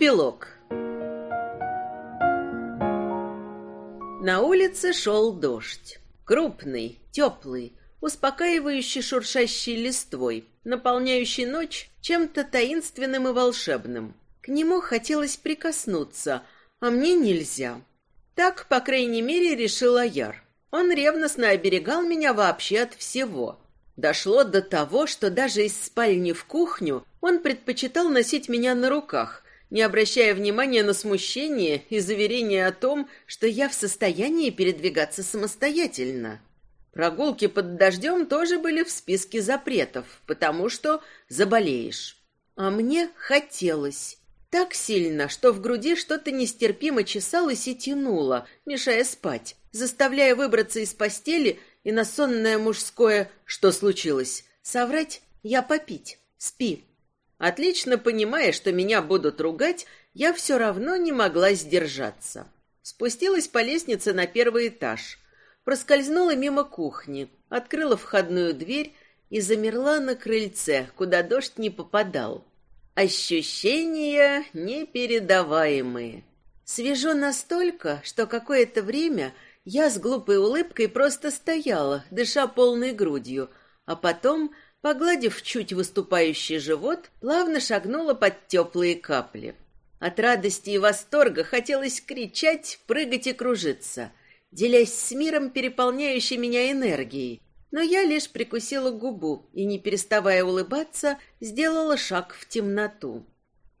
Эпилог На улице шел дождь. Крупный, теплый, успокаивающий шуршащий листвой, наполняющий ночь чем-то таинственным и волшебным. К нему хотелось прикоснуться, а мне нельзя. Так, по крайней мере, решил Аяр. Он ревностно оберегал меня вообще от всего. Дошло до того, что даже из спальни в кухню он предпочитал носить меня на руках, не обращая внимания на смущение и заверение о том, что я в состоянии передвигаться самостоятельно. Прогулки под дождем тоже были в списке запретов, потому что заболеешь. А мне хотелось. Так сильно, что в груди что-то нестерпимо чесалось и тянуло, мешая спать, заставляя выбраться из постели и на сонное мужское «что случилось?» соврать «я попить, спи». Отлично понимая, что меня будут ругать, я все равно не могла сдержаться. Спустилась по лестнице на первый этаж, проскользнула мимо кухни, открыла входную дверь и замерла на крыльце, куда дождь не попадал. Ощущения непередаваемые. Свежо настолько, что какое-то время я с глупой улыбкой просто стояла, дыша полной грудью, а потом Погладив чуть выступающий живот, плавно шагнула под теплые капли. От радости и восторга хотелось кричать, прыгать и кружиться, делясь с миром, переполняющей меня энергией. Но я лишь прикусила губу и, не переставая улыбаться, сделала шаг в темноту.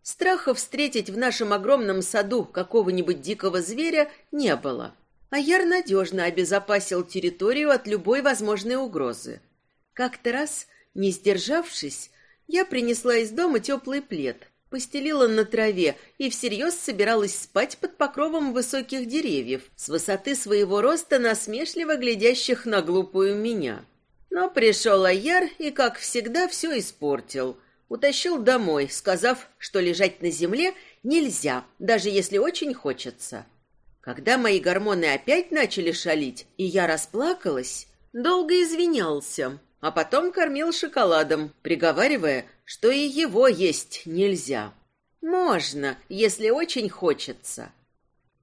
Страха встретить в нашем огромном саду какого-нибудь дикого зверя не было. А Яр надежно обезопасил территорию от любой возможной угрозы. Как-то раз не сдержавшись, я принесла из дома теплый плед, постелила на траве и всерьез собиралась спать под покровом высоких деревьев, с высоты своего роста насмешливо глядящих на глупую меня. Но пришел Аяр и, как всегда, все испортил. Утащил домой, сказав, что лежать на земле нельзя, даже если очень хочется. Когда мои гормоны опять начали шалить, и я расплакалась, долго извинялся, а потом кормил шоколадом, приговаривая, что и его есть нельзя. Можно, если очень хочется.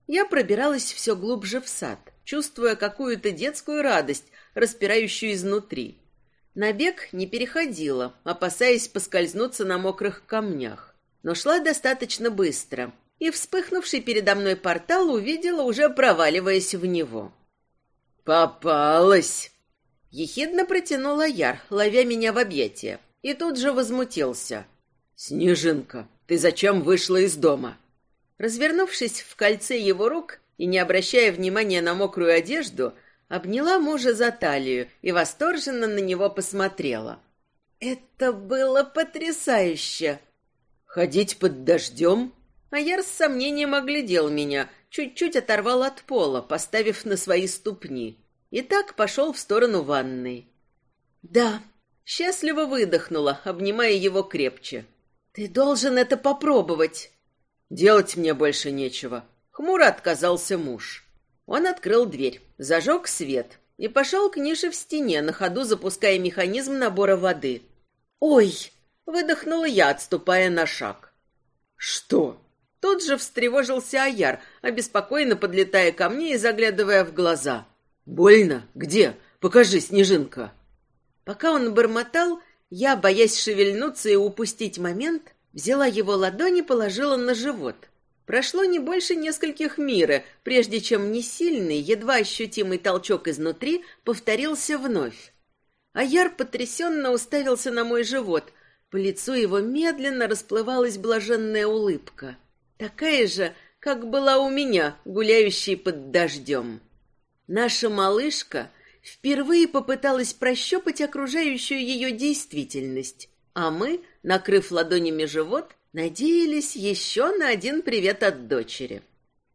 Я пробиралась все глубже в сад, чувствуя какую-то детскую радость, распирающую изнутри. На бег не переходила, опасаясь поскользнуться на мокрых камнях, но шла достаточно быстро, и вспыхнувший передо мной портал увидела, уже проваливаясь в него. «Попалась!» Ехидно протянула Яр, ловя меня в объятия, и тут же возмутился. «Снежинка, ты зачем вышла из дома?» Развернувшись в кольце его рук и не обращая внимания на мокрую одежду, обняла мужа за талию и восторженно на него посмотрела. «Это было потрясающе!» «Ходить под дождем?» А Яр с сомнением оглядел меня, чуть-чуть оторвал от пола, поставив на свои ступни. И так пошел в сторону ванной. «Да», — счастливо выдохнула, обнимая его крепче. «Ты должен это попробовать». «Делать мне больше нечего», — хмуро отказался муж. Он открыл дверь, зажег свет и пошел к нише в стене, на ходу запуская механизм набора воды. «Ой!» — выдохнула я, отступая на шаг. «Что?» Тут же встревожился Аяр, обеспокоенно подлетая ко мне и заглядывая в глаза. «Больно? Где? Покажи, Снежинка!» Пока он бормотал, я, боясь шевельнуться и упустить момент, взяла его ладони и положила на живот. Прошло не больше нескольких мира, прежде чем несильный, едва ощутимый толчок изнутри повторился вновь. Аяр потрясенно уставился на мой живот. По лицу его медленно расплывалась блаженная улыбка. Такая же, как была у меня, гуляющей под дождем. Наша малышка впервые попыталась прощупать окружающую ее действительность, а мы, накрыв ладонями живот, надеялись еще на один привет от дочери.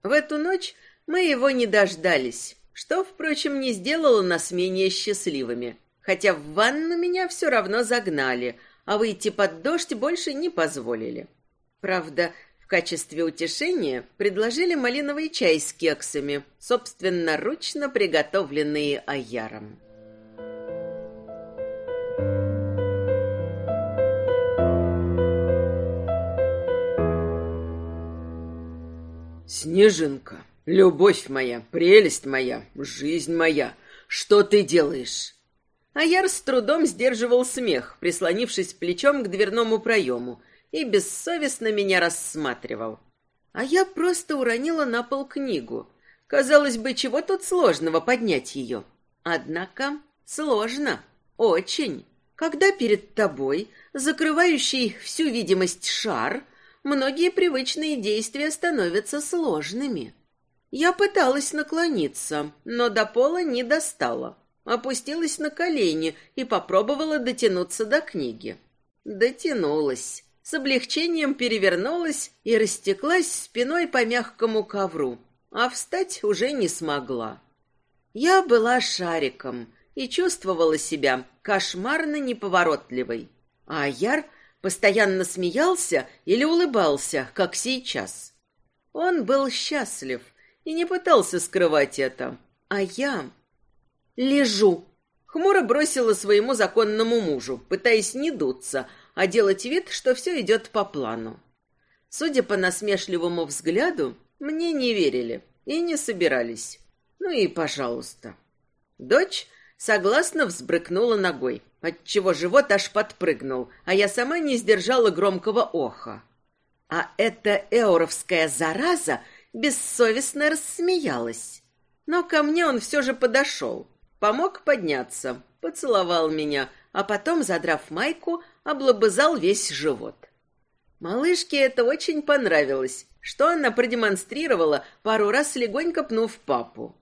В эту ночь мы его не дождались, что, впрочем, не сделало нас менее счастливыми, хотя в ванну меня все равно загнали, а выйти под дождь больше не позволили. Правда, качестве утешения предложили малиновый чай с кексами, собственноручно приготовленные Аяром. «Снежинка, любовь моя, прелесть моя, жизнь моя, что ты делаешь?» Аяр с трудом сдерживал смех, прислонившись плечом к дверному проему, и бессовестно меня рассматривал. А я просто уронила на пол книгу. Казалось бы, чего тут сложного поднять ее? Однако сложно. Очень. Когда перед тобой, закрывающий всю видимость шар, многие привычные действия становятся сложными. Я пыталась наклониться, но до пола не достала. Опустилась на колени и попробовала дотянуться до книги. Дотянулась. С облегчением перевернулась и растеклась спиной по мягкому ковру, а встать уже не смогла. Я была шариком и чувствовала себя кошмарно неповоротливой. А Яр постоянно смеялся или улыбался, как сейчас. Он был счастлив и не пытался скрывать это. А я... Лежу. Хмуро бросила своему законному мужу, пытаясь не дуться, а делать вид, что все идет по плану. Судя по насмешливому взгляду, мне не верили и не собирались. Ну и пожалуйста. Дочь согласно взбрыкнула ногой, отчего живот аж подпрыгнул, а я сама не сдержала громкого оха. А эта эоровская зараза бессовестно рассмеялась. Но ко мне он все же подошел, помог подняться, поцеловал меня, а потом, задрав майку, облобызал весь живот. Малышке это очень понравилось, что она продемонстрировала, пару раз легонько пнув папу.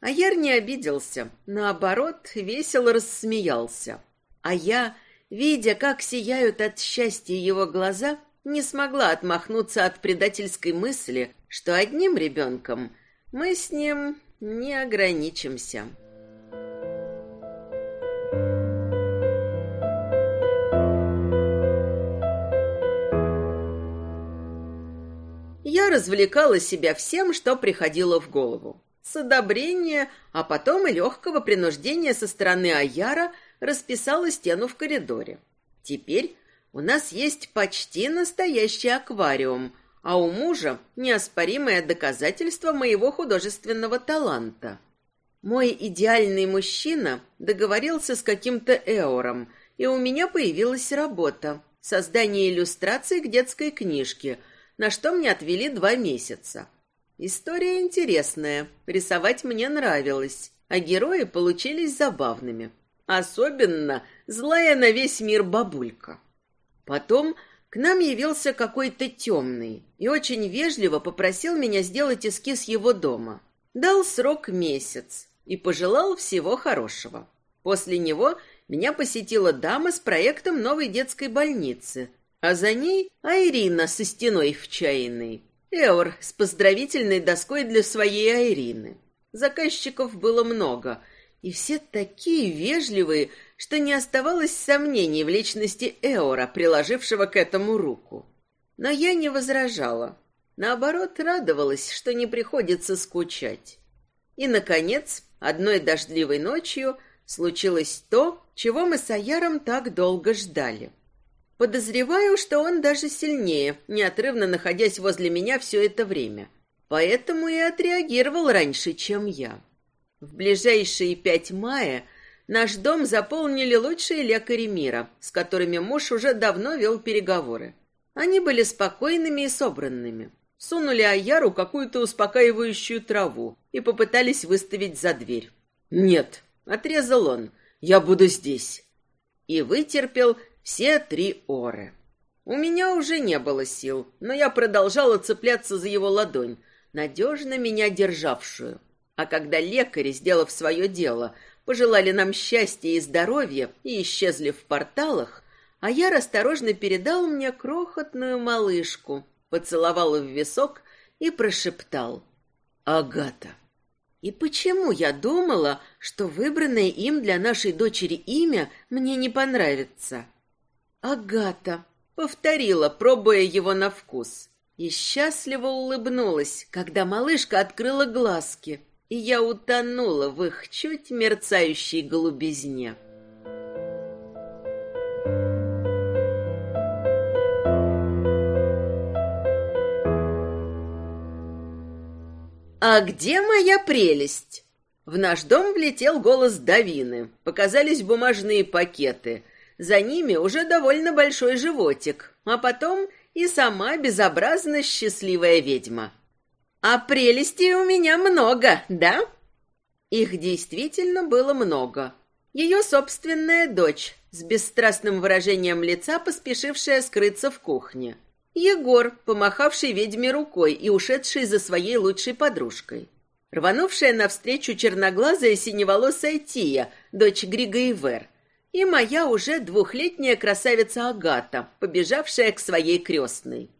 А Яр не обиделся, наоборот, весело рассмеялся. А я, видя, как сияют от счастья его глаза, не смогла отмахнуться от предательской мысли, что одним ребенком мы с ним не ограничимся. Я развлекала себя всем, что приходило в голову. С одобрения, а потом и легкого принуждения со стороны Аяра расписала стену в коридоре. Теперь у нас есть почти настоящий аквариум, а у мужа неоспоримое доказательство моего художественного таланта. Мой идеальный мужчина договорился с каким-то эором, и у меня появилась работа — создание иллюстраций к детской книжке — на что мне отвели два месяца. История интересная, рисовать мне нравилось, а герои получились забавными. Особенно злая на весь мир бабулька. Потом к нам явился какой-то темный и очень вежливо попросил меня сделать эскиз его дома. Дал срок месяц и пожелал всего хорошего. После него меня посетила дама с проектом новой детской больницы, а за ней Айрина со стеной в чайной. Эор с поздравительной доской для своей Айрины. Заказчиков было много, и все такие вежливые, что не оставалось сомнений в личности Эора, приложившего к этому руку. Но я не возражала. Наоборот, радовалась, что не приходится скучать. И, наконец, одной дождливой ночью случилось то, чего мы с Аяром так долго ждали. Подозреваю, что он даже сильнее, неотрывно находясь возле меня все это время. Поэтому и отреагировал раньше, чем я. В ближайшие пять мая наш дом заполнили лучшие лекари мира, с которыми муж уже давно вел переговоры. Они были спокойными и собранными. Сунули Аяру какую-то успокаивающую траву и попытались выставить за дверь. «Нет», — отрезал он, — «я буду здесь». И вытерпел все три оры. У меня уже не было сил, но я продолжала цепляться за его ладонь, надежно меня державшую. А когда лекари, сделав свое дело, пожелали нам счастья и здоровья и исчезли в порталах, а я осторожно передал мне крохотную малышку, поцеловал в висок и прошептал «Агата». И почему я думала, что выбранное им для нашей дочери имя мне не понравится? «Агата», — повторила, пробуя его на вкус. И счастливо улыбнулась, когда малышка открыла глазки, и я утонула в их чуть мерцающей голубизне. «А где моя прелесть?» В наш дом влетел голос Давины. Показались бумажные пакеты. За ними уже довольно большой животик. А потом и сама безобразно счастливая ведьма. «А прелестей у меня много, да?» Их действительно было много. Ее собственная дочь, с бесстрастным выражением лица, поспешившая скрыться в кухне. Егор, помахавший ведьме рукой и ушедший за своей лучшей подружкой. Рванувшая навстречу черноглазая синеволосая Тия, дочь Грига Ивер. И моя уже двухлетняя красавица Агата, побежавшая к своей крестной.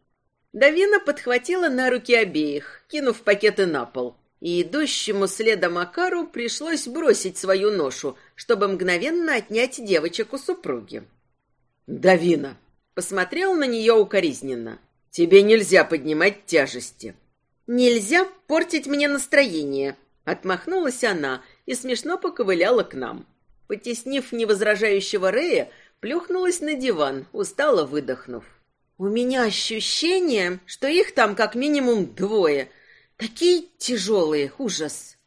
Давина подхватила на руки обеих, кинув пакеты на пол. И идущему следом Макару пришлось бросить свою ношу, чтобы мгновенно отнять девочек у супруги. «Давина!» Посмотрел на нее укоризненно. «Тебе нельзя поднимать тяжести». «Нельзя портить мне настроение», — отмахнулась она и смешно поковыляла к нам. Потеснив невозражающего Рея, плюхнулась на диван, устало выдохнув. «У меня ощущение, что их там как минимум двое. Такие тяжелые, ужас!»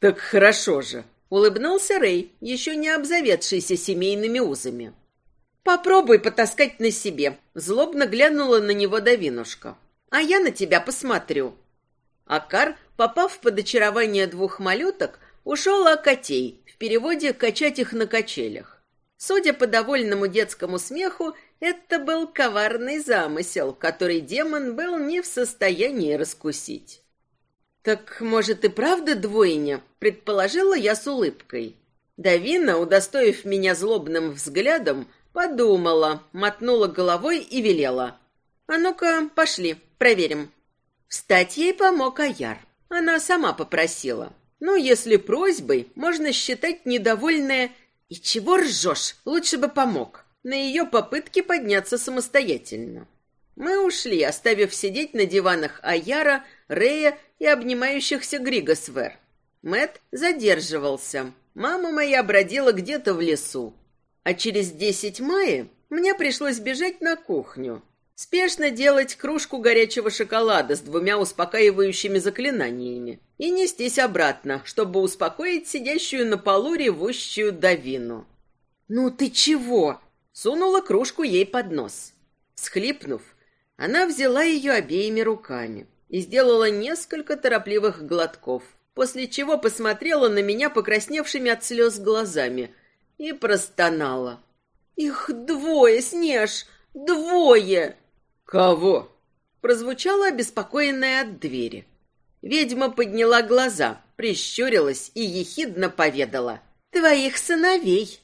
«Так хорошо же!» — улыбнулся Рэй, еще не обзаведшийся семейными узами. Попробуй потаскать на себе. Злобно глянула на него Давинушка. А я на тебя посмотрю. Акар, попав под очарование двух малюток, ушел окотей, в переводе «качать их на качелях». Судя по довольному детскому смеху, это был коварный замысел, который демон был не в состоянии раскусить. «Так, может, и правда двойня?» — предположила я с улыбкой. Давина, удостоив меня злобным взглядом, Подумала, мотнула головой и велела. «А ну-ка, пошли, проверим». Встать ей помог Аяр. Она сама попросила. Ну, если просьбой, можно считать недовольное «И чего ржешь? Лучше бы помог» на ее попытки подняться самостоятельно. Мы ушли, оставив сидеть на диванах Аяра, Рея и обнимающихся Григосвер. Мэт задерживался. Мама моя бродила где-то в лесу. А через десять мая мне пришлось бежать на кухню, спешно делать кружку горячего шоколада с двумя успокаивающими заклинаниями и нестись обратно, чтобы успокоить сидящую на полу ревущую Давину. «Ну ты чего?» — сунула кружку ей под нос. Схлипнув, она взяла ее обеими руками и сделала несколько торопливых глотков, после чего посмотрела на меня покрасневшими от слез глазами — и простонала. «Их двое, Снеж, двое!» «Кого?» прозвучало обеспокоенное от двери. Ведьма подняла глаза, прищурилась и ехидно поведала. «Твоих сыновей!»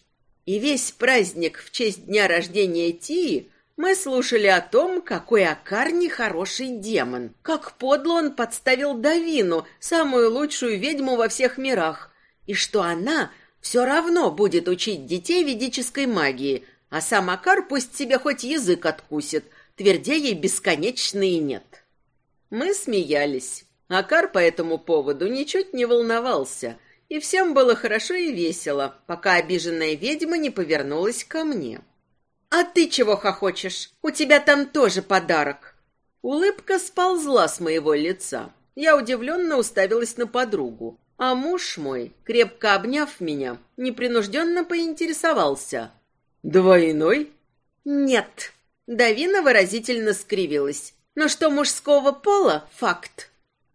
И весь праздник в честь дня рождения Тии мы слушали о том, какой Акар нехороший демон, как подло он подставил Давину, самую лучшую ведьму во всех мирах, и что она все равно будет учить детей ведической магии, а сам Акар пусть себе хоть язык откусит, твердя ей бесконечные нет. Мы смеялись. Акар по этому поводу ничуть не волновался, и всем было хорошо и весело, пока обиженная ведьма не повернулась ко мне. «А ты чего хохочешь? У тебя там тоже подарок!» Улыбка сползла с моего лица. Я удивленно уставилась на подругу. А муж мой, крепко обняв меня, непринужденно поинтересовался. «Двойной?» «Нет». Давина выразительно скривилась. «Но что мужского пола — факт».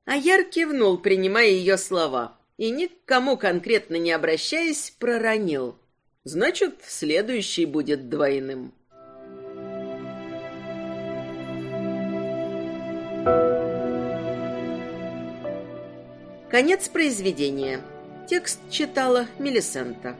А Яр кивнул, принимая ее слова, и никому конкретно не обращаясь, проронил. «Значит, следующий будет двойным». Конец произведения. Текст читала Мелисента.